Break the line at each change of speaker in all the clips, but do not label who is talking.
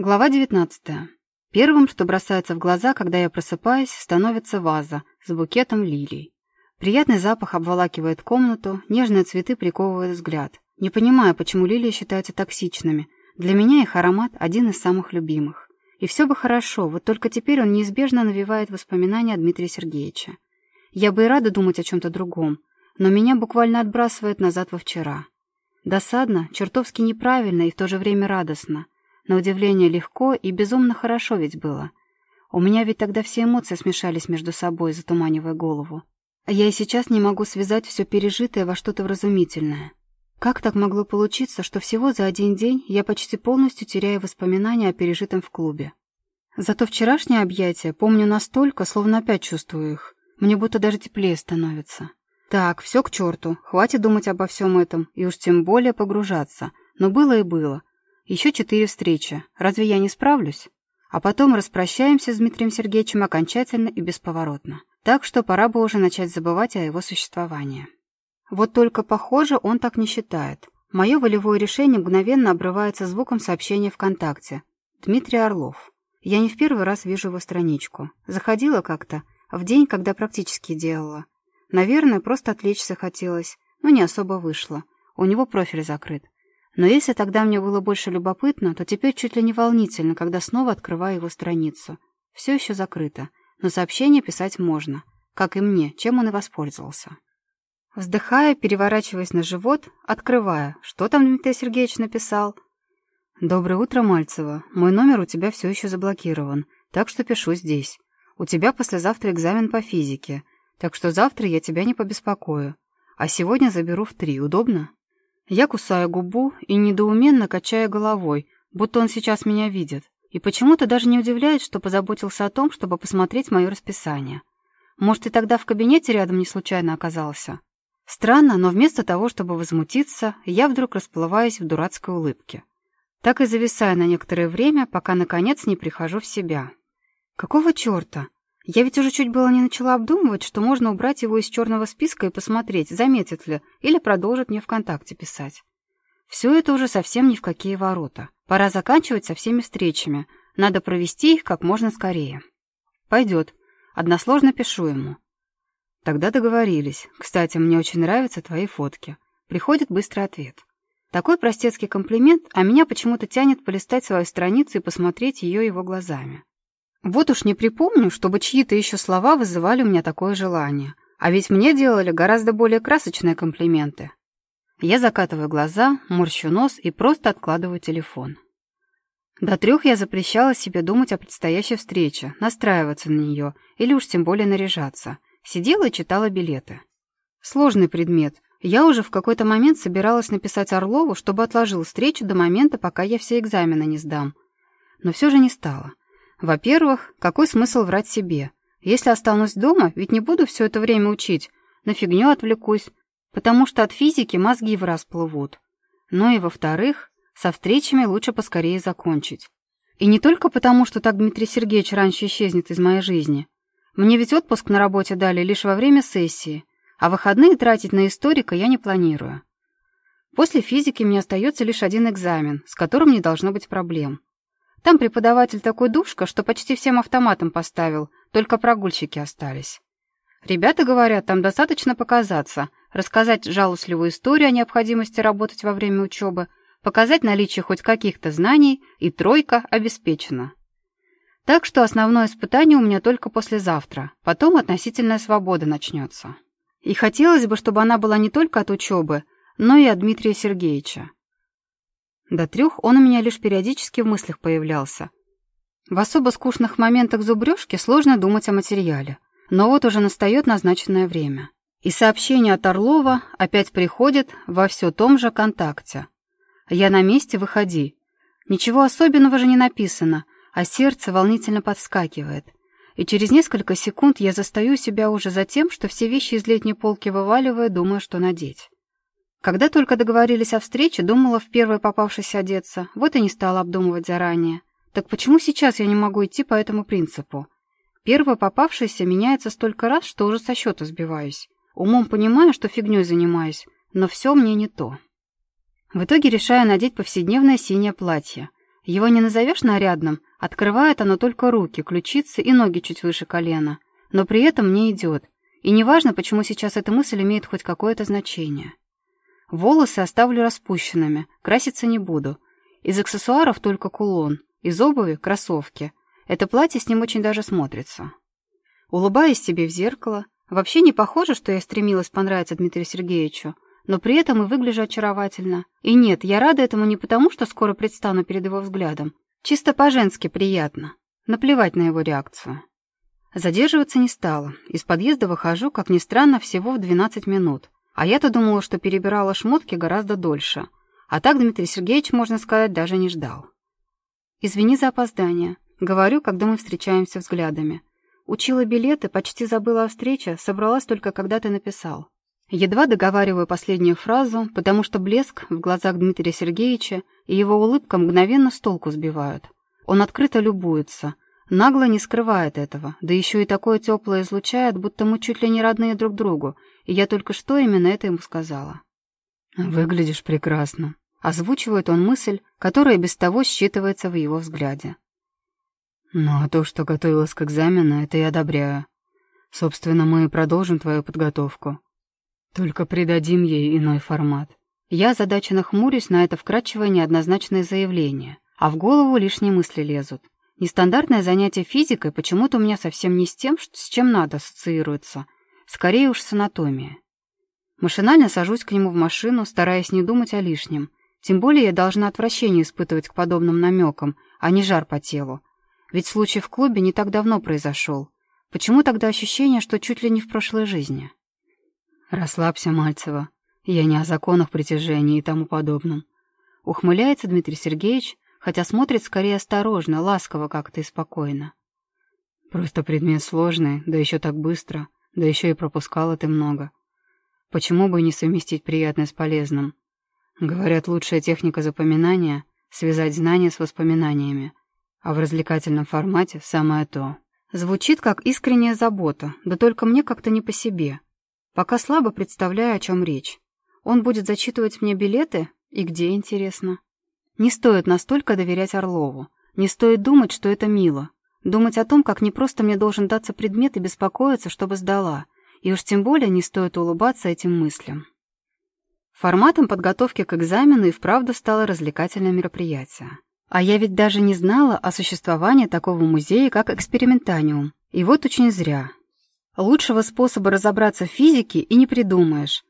Глава 19. Первым, что бросается в глаза, когда я просыпаюсь, становится ваза с букетом лилий. Приятный запах обволакивает комнату, нежные цветы приковывают взгляд. Не понимаю, почему лилии считаются токсичными. Для меня их аромат один из самых любимых. И все бы хорошо, вот только теперь он неизбежно навевает воспоминания о Дмитрия Сергеевича. Я бы и рада думать о чем-то другом, но меня буквально отбрасывает назад во вчера. Досадно, чертовски неправильно и в то же время радостно — на удивление легко и безумно хорошо ведь было. У меня ведь тогда все эмоции смешались между собой, затуманивая голову. А я и сейчас не могу связать все пережитое во что-то вразумительное. Как так могло получиться, что всего за один день я почти полностью теряю воспоминания о пережитом в клубе? Зато вчерашнее объятие помню настолько, словно опять чувствую их. Мне будто даже теплее становится. Так, все к черту, хватит думать обо всем этом, и уж тем более погружаться. Но было и было. Еще четыре встречи. Разве я не справлюсь? А потом распрощаемся с Дмитрием Сергеевичем окончательно и бесповоротно. Так что пора бы уже начать забывать о его существовании. Вот только, похоже, он так не считает. Мое волевое решение мгновенно обрывается звуком сообщения ВКонтакте. Дмитрий Орлов. Я не в первый раз вижу его страничку. Заходила как-то, в день, когда практически делала. Наверное, просто отвлечься хотелось, но не особо вышло. У него профиль закрыт. Но если тогда мне было больше любопытно, то теперь чуть ли не волнительно, когда снова открываю его страницу. Все еще закрыто, но сообщение писать можно, как и мне, чем он и воспользовался. Вздыхая, переворачиваясь на живот, открывая. Что там Дмитрий Сергеевич написал? «Доброе утро, Мальцева. Мой номер у тебя все еще заблокирован, так что пишу здесь. У тебя послезавтра экзамен по физике, так что завтра я тебя не побеспокою. А сегодня заберу в три. Удобно?» Я кусаю губу и недоуменно качаю головой, будто он сейчас меня видит. И почему-то даже не удивляет, что позаботился о том, чтобы посмотреть мое расписание. Может, и тогда в кабинете рядом не случайно оказался. Странно, но вместо того, чтобы возмутиться, я вдруг расплываюсь в дурацкой улыбке. Так и зависаю на некоторое время, пока, наконец, не прихожу в себя. Какого черта? Я ведь уже чуть было не начала обдумывать, что можно убрать его из черного списка и посмотреть, заметит ли, или продолжит мне ВКонтакте писать. Все это уже совсем ни в какие ворота. Пора заканчивать со всеми встречами. Надо провести их как можно скорее. Пойдет. Односложно пишу ему. Тогда договорились. Кстати, мне очень нравятся твои фотки. Приходит быстрый ответ. Такой простецкий комплимент, а меня почему-то тянет полистать свою страницу и посмотреть ее его глазами. Вот уж не припомню, чтобы чьи-то еще слова вызывали у меня такое желание. А ведь мне делали гораздо более красочные комплименты. Я закатываю глаза, морщу нос и просто откладываю телефон. До трех я запрещала себе думать о предстоящей встрече, настраиваться на нее или уж тем более наряжаться. Сидела и читала билеты. Сложный предмет. Я уже в какой-то момент собиралась написать Орлову, чтобы отложил встречу до момента, пока я все экзамены не сдам. Но все же не стала. Во-первых, какой смысл врать себе? Если останусь дома, ведь не буду все это время учить, на фигню отвлекусь, потому что от физики мозги в раз плывут. Ну и во-вторых, со встречами лучше поскорее закончить. И не только потому, что так Дмитрий Сергеевич раньше исчезнет из моей жизни. Мне ведь отпуск на работе дали лишь во время сессии, а выходные тратить на историка я не планирую. После физики мне остается лишь один экзамен, с которым не должно быть проблем. Там преподаватель такой душка, что почти всем автоматом поставил, только прогульщики остались. Ребята говорят, там достаточно показаться, рассказать жалостливую историю о необходимости работать во время учебы, показать наличие хоть каких-то знаний, и тройка обеспечена. Так что основное испытание у меня только послезавтра, потом относительная свобода начнется. И хотелось бы, чтобы она была не только от учебы, но и от Дмитрия Сергеевича. До трех он у меня лишь периодически в мыслях появлялся. В особо скучных моментах зубрежки сложно думать о материале. Но вот уже настает назначенное время. И сообщение от Орлова опять приходит во все том же контакте. «Я на месте, выходи». Ничего особенного же не написано, а сердце волнительно подскакивает. И через несколько секунд я застаю себя уже за тем, что все вещи из летней полки вываливаю, думая, что надеть. Когда только договорились о встрече, думала в первой попавшейся одеться, вот и не стала обдумывать заранее. Так почему сейчас я не могу идти по этому принципу? Первая попавшаяся меняется столько раз, что уже со счета сбиваюсь. Умом понимаю, что фигней занимаюсь, но все мне не то. В итоге решаю надеть повседневное синее платье. Его не назовешь нарядным, открывает оно только руки, ключицы и ноги чуть выше колена. Но при этом мне идет. И неважно, почему сейчас эта мысль имеет хоть какое-то значение. Волосы оставлю распущенными, краситься не буду. Из аксессуаров только кулон, из обуви — кроссовки. Это платье с ним очень даже смотрится. Улыбаясь себе в зеркало, вообще не похоже, что я стремилась понравиться Дмитрию Сергеевичу, но при этом и выгляжу очаровательно. И нет, я рада этому не потому, что скоро предстану перед его взглядом. Чисто по-женски приятно. Наплевать на его реакцию. Задерживаться не стала. Из подъезда выхожу, как ни странно, всего в 12 минут. А я-то думала, что перебирала шмотки гораздо дольше. А так Дмитрий Сергеевич, можно сказать, даже не ждал. «Извини за опоздание», — говорю, когда мы встречаемся взглядами. Учила билеты, почти забыла о встрече, собралась только когда ты написал. Едва договариваю последнюю фразу, потому что блеск в глазах Дмитрия Сергеевича и его улыбка мгновенно с толку сбивают. Он открыто любуется, нагло не скрывает этого, да еще и такое теплое излучает, будто мы чуть ли не родные друг другу, и я только что именно это ему сказала. «Выглядишь прекрасно», — озвучивает он мысль, которая без того считывается в его взгляде. «Ну а то, что готовилась к экзамену, это я одобряю. Собственно, мы продолжим твою подготовку». Только придадим ей иной формат. Я озадаченно хмурюсь на это вкрадчивое неоднозначное заявление, а в голову лишние мысли лезут. Нестандартное занятие физикой почему-то у меня совсем не с тем, с чем надо ассоциируется. Скорее уж с анатомией. Машинально сажусь к нему в машину, стараясь не думать о лишнем. Тем более я должна отвращение испытывать к подобным намекам, а не жар по телу. Ведь случай в клубе не так давно произошел. Почему тогда ощущение, что чуть ли не в прошлой жизни? «Расслабься, Мальцева. Я не о законах притяжения и тому подобном». Ухмыляется Дмитрий Сергеевич, хотя смотрит скорее осторожно, ласково как-то и спокойно. «Просто предмет сложный, да еще так быстро, да еще и пропускала ты много. Почему бы не совместить приятное с полезным? Говорят, лучшая техника запоминания — связать знания с воспоминаниями, а в развлекательном формате — самое то». Звучит как искренняя забота, да только мне как-то не по себе. Пока слабо представляю, о чем речь. Он будет зачитывать мне билеты? И где, интересно? Не стоит настолько доверять Орлову. Не стоит думать, что это мило. Думать о том, как не просто мне должен даться предмет и беспокоиться, чтобы сдала. И уж тем более не стоит улыбаться этим мыслям. Форматом подготовки к экзамену и вправду стало развлекательное мероприятие. А я ведь даже не знала о существовании такого музея, как экспериментаниум. И вот очень зря. Лучшего способа разобраться в физике и не придумаешь.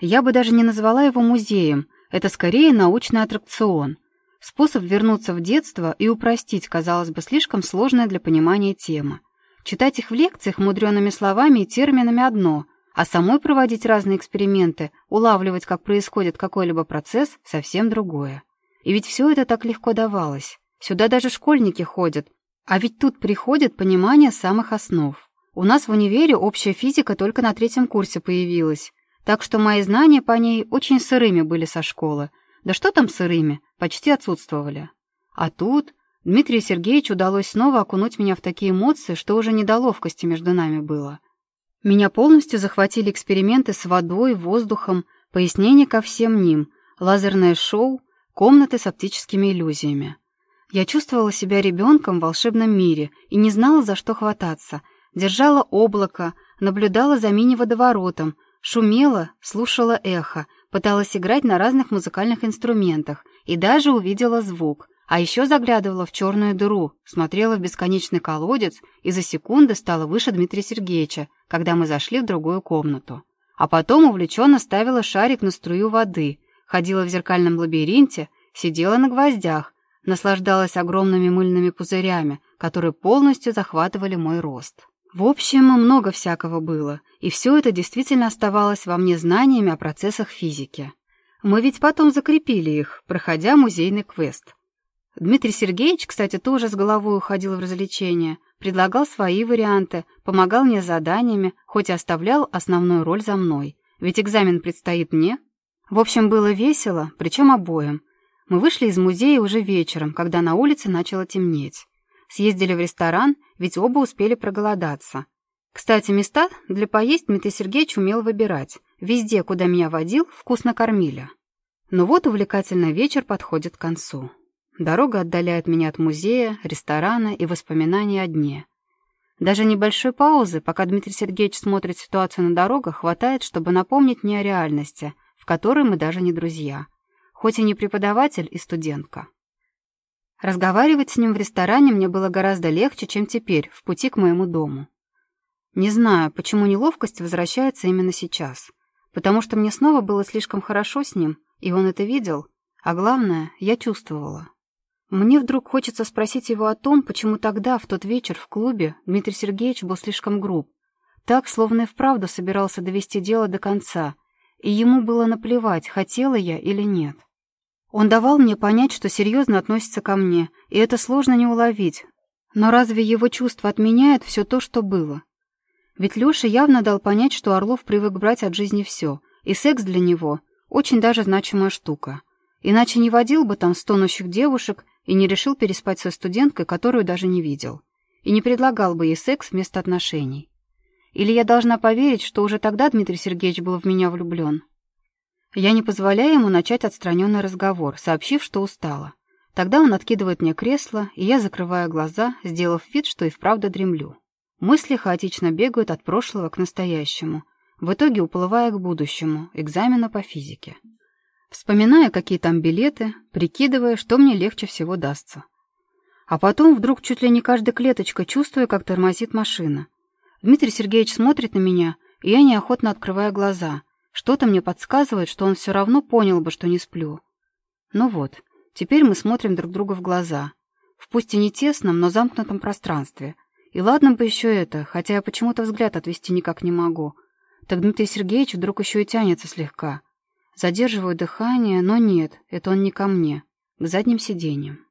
Я бы даже не назвала его музеем, это скорее научный аттракцион. Способ вернуться в детство и упростить, казалось бы, слишком сложная для понимания тема. Читать их в лекциях мудреными словами и терминами одно, а самой проводить разные эксперименты, улавливать, как происходит какой-либо процесс, совсем другое. И ведь все это так легко давалось. Сюда даже школьники ходят, а ведь тут приходит понимание самых основ. У нас в универе общая физика только на третьем курсе появилась, так что мои знания по ней очень сырыми были со школы. Да что там сырыми, почти отсутствовали. А тут Дмитрию Сергеевичу удалось снова окунуть меня в такие эмоции, что уже не до ловкости между нами было. Меня полностью захватили эксперименты с водой, воздухом, пояснения ко всем ним, лазерное шоу, комнаты с оптическими иллюзиями. Я чувствовала себя ребенком в волшебном мире и не знала, за что хвататься — Держала облако, наблюдала за мини-водоворотом, шумела, слушала эхо, пыталась играть на разных музыкальных инструментах и даже увидела звук. А еще заглядывала в черную дыру, смотрела в бесконечный колодец и за секунды стала выше Дмитрия Сергеевича, когда мы зашли в другую комнату. А потом увлеченно ставила шарик на струю воды, ходила в зеркальном лабиринте, сидела на гвоздях, наслаждалась огромными мыльными пузырями, которые полностью захватывали мой рост. В общем, много всякого было, и все это действительно оставалось во мне знаниями о процессах физики. Мы ведь потом закрепили их, проходя музейный квест. Дмитрий Сергеевич, кстати, тоже с головой уходил в развлечения, предлагал свои варианты, помогал мне с заданиями, хоть и оставлял основную роль за мной. Ведь экзамен предстоит мне. В общем, было весело, причем обоим. Мы вышли из музея уже вечером, когда на улице начало темнеть. Съездили в ресторан, ведь оба успели проголодаться. Кстати, места для поесть Дмитрий Сергеевич умел выбирать. Везде, куда меня водил, вкусно кормили. Но вот увлекательный вечер подходит к концу. Дорога отдаляет меня от музея, ресторана и воспоминаний о дне. Даже небольшой паузы, пока Дмитрий Сергеевич смотрит ситуацию на дорогах, хватает, чтобы напомнить мне о реальности, в которой мы даже не друзья. Хоть и не преподаватель и студентка. Разговаривать с ним в ресторане мне было гораздо легче, чем теперь, в пути к моему дому. Не знаю, почему неловкость возвращается именно сейчас. Потому что мне снова было слишком хорошо с ним, и он это видел, а главное, я чувствовала. Мне вдруг хочется спросить его о том, почему тогда, в тот вечер в клубе, Дмитрий Сергеевич был слишком груб. Так, словно и вправду собирался довести дело до конца, и ему было наплевать, хотела я или нет. Он давал мне понять, что серьезно относится ко мне, и это сложно не уловить. Но разве его чувство отменяет все то, что было? Ведь Леша явно дал понять, что Орлов привык брать от жизни все, и секс для него — очень даже значимая штука. Иначе не водил бы там стонущих девушек и не решил переспать со студенткой, которую даже не видел. И не предлагал бы ей секс вместо отношений. Или я должна поверить, что уже тогда Дмитрий Сергеевич был в меня влюблен? Я не позволяю ему начать отстраненный разговор, сообщив, что устала. Тогда он откидывает мне кресло, и я закрываю глаза, сделав вид, что и вправду дремлю. Мысли хаотично бегают от прошлого к настоящему, в итоге уплывая к будущему, экзамена по физике. Вспоминая, какие там билеты, прикидывая, что мне легче всего дастся. А потом вдруг чуть ли не каждая клеточка чувствую, как тормозит машина. Дмитрий Сергеевич смотрит на меня, и я неохотно открываю глаза. Что-то мне подсказывает, что он все равно понял бы, что не сплю. Ну вот, теперь мы смотрим друг другу в глаза. В пусть и не тесном, но замкнутом пространстве. И ладно бы еще это, хотя я почему-то взгляд отвести никак не могу. Так Дмитрий Сергеевич вдруг еще и тянется слегка. Задерживаю дыхание, но нет, это он не ко мне, к задним сиденьям.